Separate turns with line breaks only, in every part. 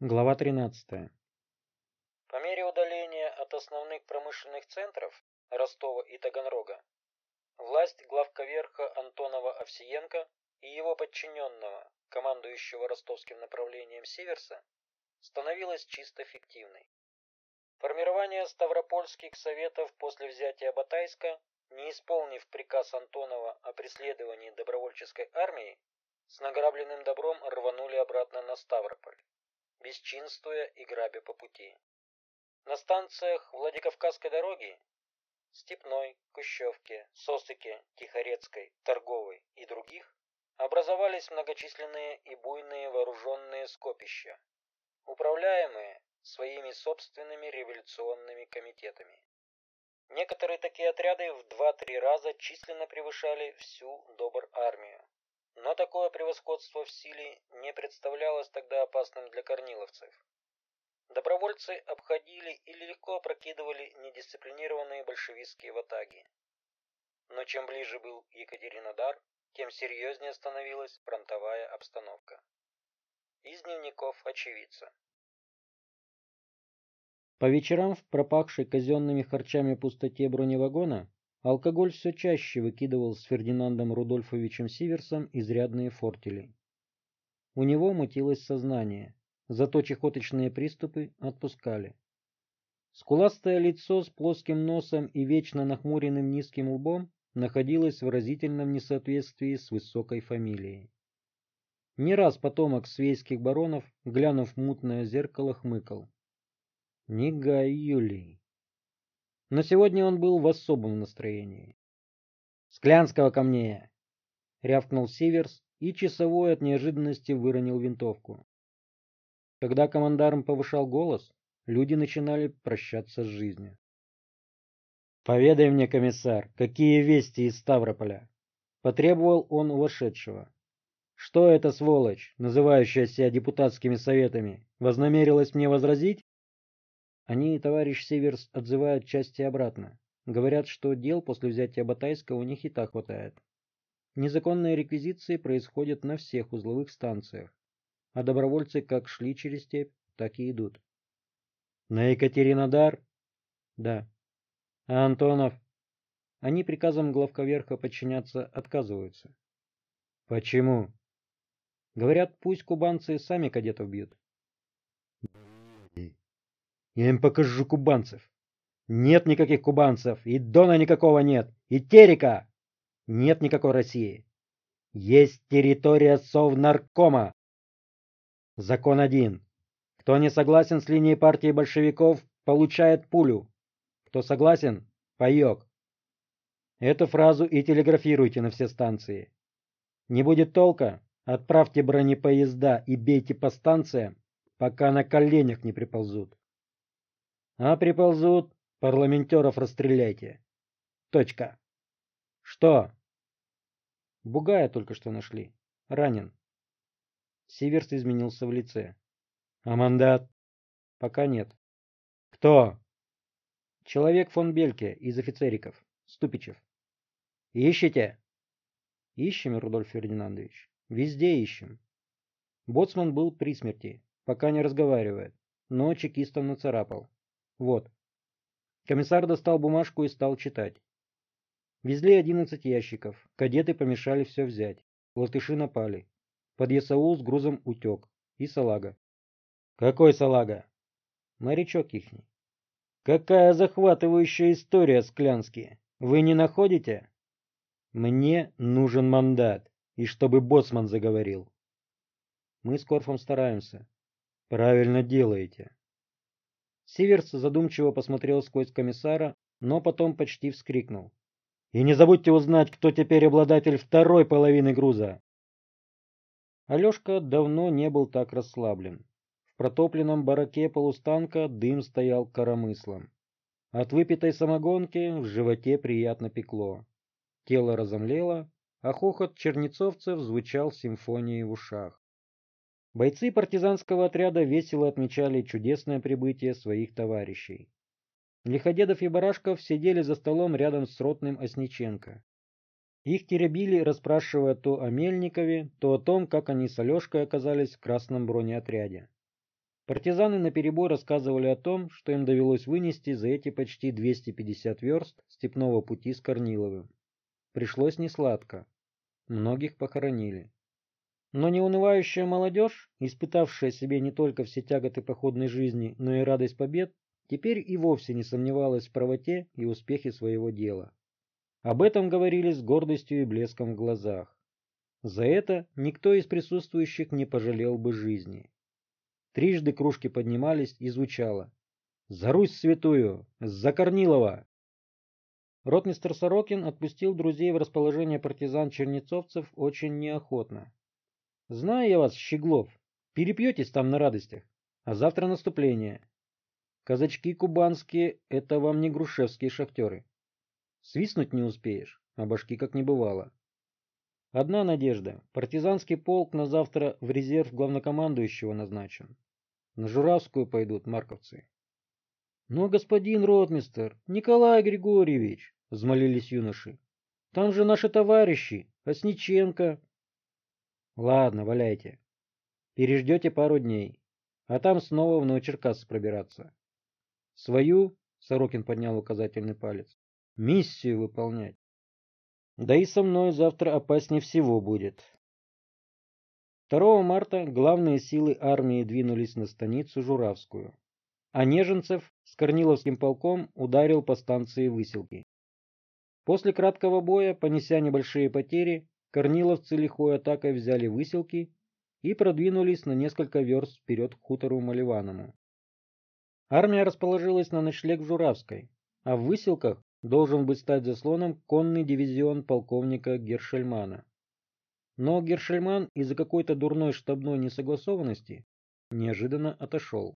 Глава 13.
По мере удаления от основных промышленных центров Ростова и Таганрога, власть главковерха Антонова-Овсиенко и его подчиненного, командующего ростовским направлением Северса, становилась чисто фиктивной. Формирование Ставропольских советов после взятия Батайска, не исполнив приказ Антонова о преследовании добровольческой армии, с награбленным добром рванули обратно на Ставрополь бесчинствуя и грабя по пути. На станциях Владикавказской дороги Степной, Кущевке, Сосыке, Тихорецкой, Торговой и других образовались многочисленные и буйные вооруженные скопища, управляемые своими собственными революционными комитетами. Некоторые такие отряды в 2-3 раза численно превышали всю Добр-армию. Но такое превосходство в силе не представлялось тогда опасным для корниловцев. Добровольцы обходили или легко опрокидывали недисциплинированные большевистские ватаги. Но чем ближе был Екатеринодар, тем серьезнее становилась фронтовая обстановка. Из дневников очевидца.
По вечерам в пропахшей казенными харчами пустоте броневагона Алкоголь все чаще выкидывал с Фердинандом Рудольфовичем Сиверсом изрядные фортели. У него мутилось сознание, зато чехоточные приступы отпускали. Скуластое лицо с плоским носом и вечно нахмуренным низким лбом находилось в разительном несоответствии с высокой фамилией. Не раз потомок свейских баронов, глянув в мутное зеркало, хмыкал. Негай Юлий. Но сегодня он был в особом настроении. «Склянского ко мне!» — рявкнул Сиверс, и часовой от неожиданности выронил винтовку. Когда командарм повышал голос, люди начинали прощаться с жизнью. «Поведай мне, комиссар, какие вести из Ставрополя?» — потребовал он у вошедшего. «Что эта сволочь, называющая себя депутатскими советами, вознамерилась мне возразить?» Они, товарищ Северс, отзывают части обратно. Говорят, что дел после взятия Батайска у них и так хватает. Незаконные реквизиции происходят на всех узловых станциях, а добровольцы как шли через степь, так и идут. На Екатеринодар? Да. А Антонов? Они приказом главковерха подчиняться отказываются. Почему? Говорят, пусть кубанцы сами кадетов бьют. Я им покажу кубанцев. Нет никаких кубанцев, и Дона никакого нет, и Терека. Нет никакой России. Есть территория Совнаркома. Закон один. Кто не согласен с линией партии большевиков, получает пулю. Кто согласен, паек. Эту фразу и телеграфируйте на все станции. Не будет толка, отправьте бронепоезда и бейте по станциям, пока на коленях не приползут. А приползут, парламентеров расстреляйте. Точка. Что? Бугая только что нашли. Ранен. Сиверс изменился в лице. А мандат? Пока нет. Кто? Человек фон Бельке из офицериков. Ступичев. Ищете? Ищем, Рудольф Фердинандович. Везде ищем. Боцман был при смерти, пока не разговаривает, но чекистом нацарапал. Вот. Комиссар достал бумажку и стал читать. Везли одиннадцать ящиков. Кадеты помешали все взять. Латыши напали. Под Ясаул с грузом утек. И салага. Какой салага? Морячок ихний. Какая захватывающая история, Склянский. Вы не находите? Мне нужен мандат. И чтобы боцман заговорил. Мы с Корфом стараемся. Правильно делаете. Сиверс задумчиво посмотрел сквозь комиссара, но потом почти вскрикнул. «И не забудьте узнать, кто теперь обладатель второй половины груза!» Алешка давно не был так расслаблен. В протопленном бараке полустанка дым стоял коромыслом. От выпитой самогонки в животе приятно пекло. Тело разомлело, а хохот чернецовцев звучал симфонией в ушах. Бойцы партизанского отряда весело отмечали чудесное прибытие своих товарищей. Лиходедов и Барашков сидели за столом рядом с ротным Осниченко. Их теребили, расспрашивая то о Мельникове, то о том, как они с Алешкой оказались в красном бронеотряде. Партизаны наперебой рассказывали о том, что им довелось вынести за эти почти 250 верст степного пути с Корниловым. Пришлось несладко. Многих похоронили. Но неунывающая молодежь, испытавшая себе не только все тяготы походной жизни, но и радость побед, теперь и вовсе не сомневалась в правоте и успехе своего дела. Об этом говорили с гордостью и блеском в глазах. За это никто из присутствующих не пожалел бы жизни. Трижды кружки поднимались и звучало «За Русь святую! За Корнилова!» Ротмистр Сорокин отпустил друзей в расположение партизан-чернецовцев очень неохотно. Знаю я вас, Щеглов, перепьетесь там на радостях, а завтра наступление. Казачки кубанские — это вам не грушевские шахтеры. Свистнуть не успеешь, а башки как не бывало. Одна надежда. Партизанский полк на завтра в резерв главнокомандующего назначен. На Журавскую пойдут марковцы. — Но, господин ротмистер, Николай Григорьевич, — взмолились юноши, — там же наши товарищи, Осниченко, Ладно, валяйте. Переждете пару дней, а там снова в Новочеркасск пробираться. Свою, Сорокин поднял указательный палец, миссию выполнять. Да и со мной завтра опаснее всего будет. 2 марта главные силы армии двинулись на станицу Журавскую, а Неженцев с Корниловским полком ударил по станции Выселки. После краткого боя, понеся небольшие потери, корниловцы лихой атакой взяли выселки и продвинулись на несколько верст вперед к хутору Маливаному. Армия расположилась на ночлег в Журавской, а в выселках должен быть стать заслоном конный дивизион полковника Гершельмана. Но Гершельман из-за какой-то дурной штабной несогласованности неожиданно отошел.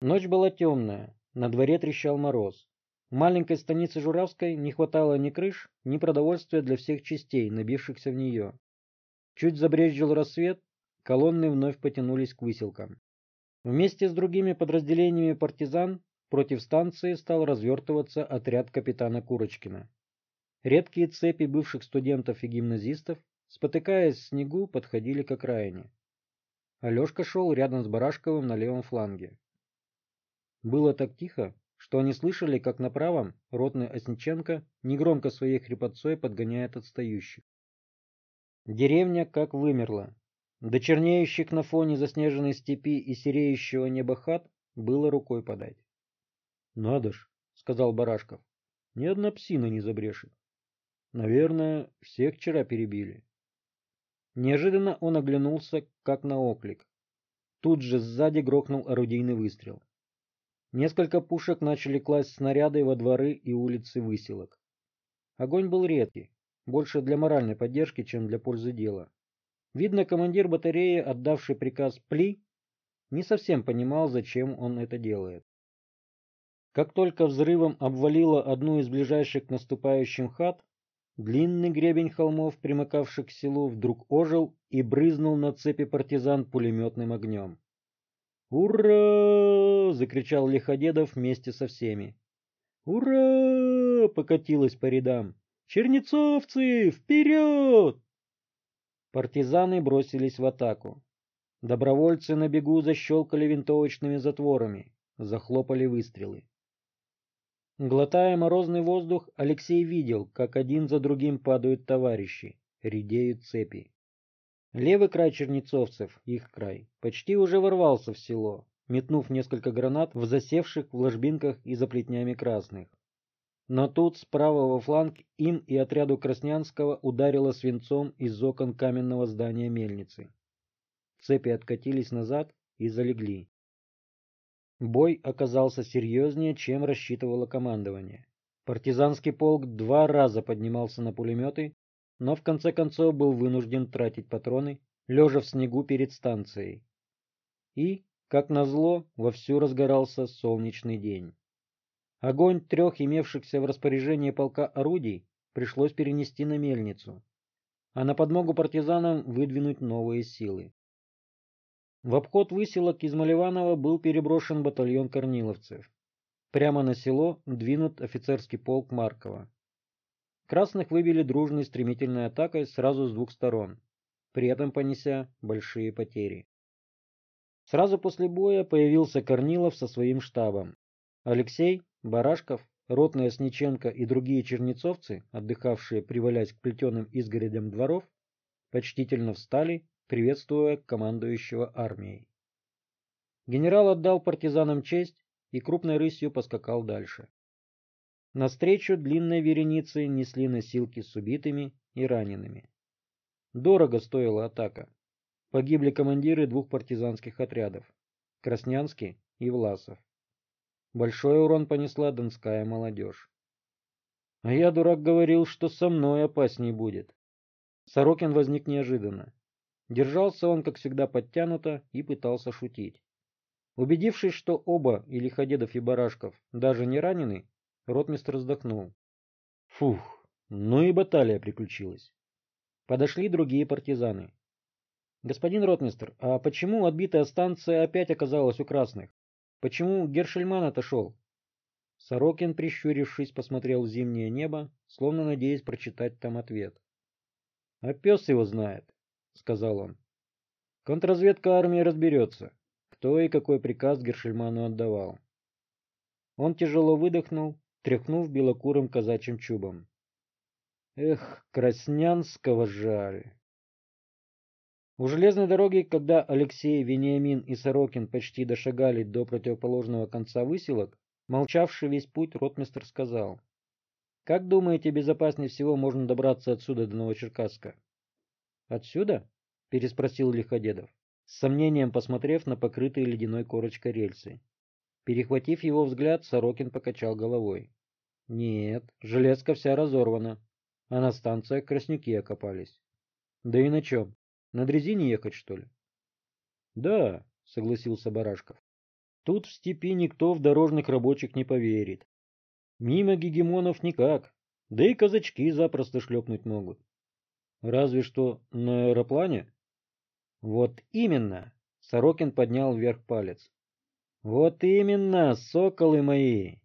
Ночь была темная, на дворе трещал мороз. В маленькой станице Журавской не хватало ни крыш, ни продовольствия для всех частей, набившихся в нее. Чуть забрезжил рассвет, колонны вновь потянулись к выселкам. Вместе с другими подразделениями партизан против станции стал развертываться отряд капитана Курочкина. Редкие цепи бывших студентов и гимназистов, спотыкаясь в снегу, подходили к окраине. Алешка шел рядом с Барашковым на левом фланге. Было так тихо, что они слышали, как на правом ротный Осниченко негромко своей хрипотцой подгоняет отстающих. Деревня как вымерла. До чернеющих на фоне заснеженной степи и сереющего неба хат было рукой подать. — Надо ж, — сказал Барашков, — ни одна псина не забрешет. Наверное, всех вчера перебили. Неожиданно он оглянулся, как на оклик. Тут же сзади грохнул орудийный выстрел. Несколько пушек начали класть снаряды во дворы и улицы выселок. Огонь был редкий, больше для моральной поддержки, чем для пользы дела. Видно, командир батареи, отдавший приказ «Пли», не совсем понимал, зачем он это делает. Как только взрывом обвалило одну из ближайших к наступающим хат, длинный гребень холмов, примыкавших к селу, вдруг ожил и брызнул на цепи партизан пулеметным огнем. «Ура!» — закричал Лиходедов вместе со всеми. «Ура!» — покатилось по рядам. «Чернецовцы, вперед!» Партизаны бросились в атаку. Добровольцы на бегу защелкали винтовочными затворами, захлопали выстрелы. Глотая морозный воздух, Алексей видел, как один за другим падают товарищи, редеют цепи. Левый край чернецовцев, их край, почти уже ворвался в село, метнув несколько гранат в засевших в ложбинках и за плетнями красных. Но тут с правого фланг им и отряду Краснянского ударило свинцом из окон каменного здания мельницы. Цепи откатились назад и залегли. Бой оказался серьезнее, чем рассчитывало командование. Партизанский полк два раза поднимался на пулеметы но в конце концов был вынужден тратить патроны, лежа в снегу перед станцией. И, как назло, вовсю разгорался солнечный день. Огонь трех имевшихся в распоряжении полка орудий пришлось перенести на мельницу, а на подмогу партизанам выдвинуть новые силы. В обход выселок из Маливанова был переброшен батальон корниловцев. Прямо на село двинут офицерский полк Маркова. Красных выбили дружной стремительной атакой сразу с двух сторон, при этом понеся большие потери. Сразу после боя появился Корнилов со своим штабом. Алексей, Барашков, Ротный Осниченко и другие чернецовцы, отдыхавшие привалясь к плетеным изгородям дворов, почтительно встали, приветствуя командующего армией. Генерал отдал партизанам честь и крупной рысью поскакал дальше. Навстречу длинной вереницей несли носилки с убитыми и ранеными. Дорого стоила атака. Погибли командиры двух партизанских отрядов – Краснянский и Власов. Большой урон понесла донская молодежь. А я, дурак, говорил, что со мной опасней будет. Сорокин возник неожиданно. Держался он, как всегда, подтянуто и пытался шутить. Убедившись, что оба, и Лиходедов, и Барашков, даже не ранены, ротмистр вздохнул. Фух, ну и баталия приключилась. Подошли другие партизаны. Господин ротмистр, а почему отбитая станция опять оказалась у красных? Почему Гершельман отошел? Сорокин, прищурившись, посмотрел в зимнее небо, словно надеясь прочитать там ответ. — А пес его знает, — сказал он. — Контрразведка армии разберется, кто и какой приказ Гершельману отдавал. Он тяжело выдохнул, тряхнув белокурым казачьим чубом. Эх, Краснянского жаль. У железной дороги, когда Алексей, Вениамин и Сорокин почти дошагали до противоположного конца выселок, молчавший весь путь ротмистр сказал. «Как думаете, безопаснее всего можно добраться отсюда до Новочеркасска?» «Отсюда?» – переспросил Лиходедов, с сомнением посмотрев на покрытые ледяной корочкой рельсы. Перехватив его взгляд, Сорокин покачал головой. «Нет, железка вся разорвана, а на станциях краснюки окопались. Да и на чем? На дрезине ехать, что ли? Да, согласился Барашков. Тут в степи никто в дорожных рабочих не поверит. Мимо гегемонов никак, да и казачки запросто шлепнуть могут. Разве что на аэроплане? Вот именно, Сорокин поднял вверх палец. Вот именно, соколы мои,